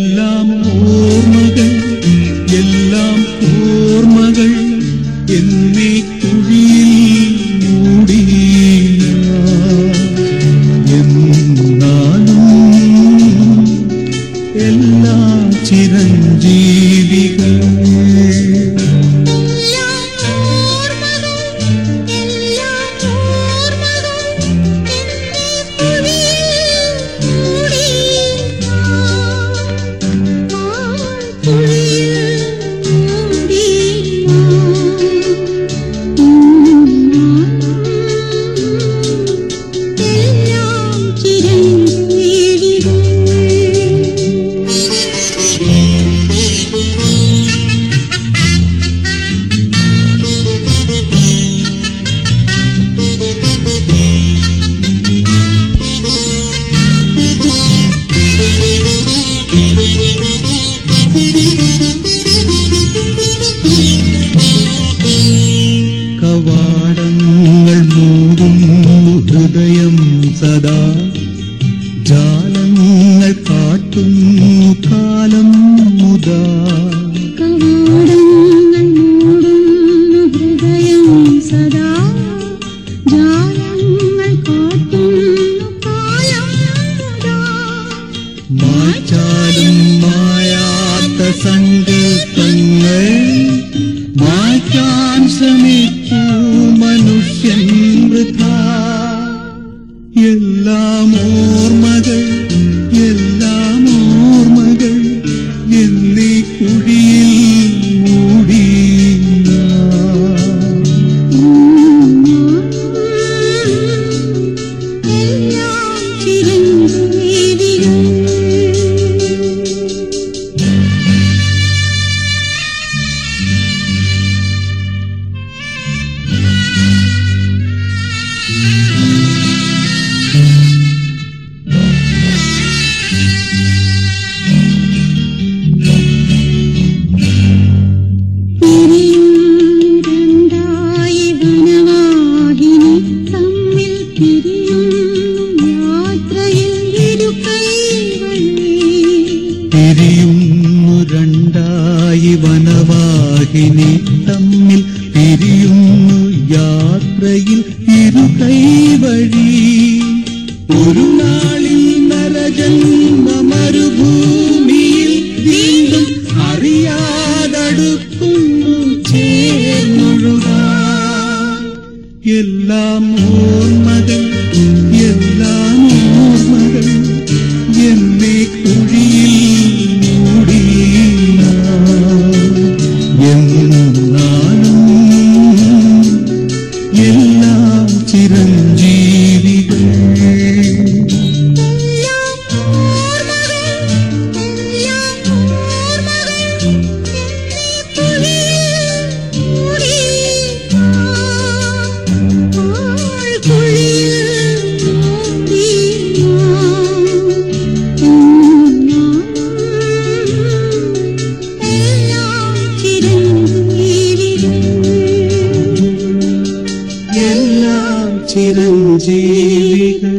എല്ലാം ഓർമ്മകൾ എല്ലാം ഓർമ്മകൾ എന്നീ കുഴിയിൽ മൂടി എന്നാലും എല്ലാം ചിരഞ്ജീവികൾ സദാ ജാലങ്ങൾ കാട്ടുന്നു കാലം മുതാ സദാ ജാലങ്ങൾ കാട്ടുന്നു കാലം മുതാ മാറ്റാലും മായാത്ത സങ്കല്പങ്ങൾ മാറ്റാൻ ശ്രമിക്കൂ മനുഷ്യൻ വൃഥാ Y 拉姆 പിരിയുന്നു രണ്ടായി വനവാഹിനി തമ്മിൽ പിരിയുന്നു യാത്രയിൽ ഇരു കൈവഴി. ഒരു നാളിൽ നരജന്മ മരുഭൂമിയിൽ വീണ്ടും അറിയാതടുക്കുന്നു ചേർന്നൊഴുക എല്ലാം ഓർമ്മകൾ ചിരഞ്ജീവികൾ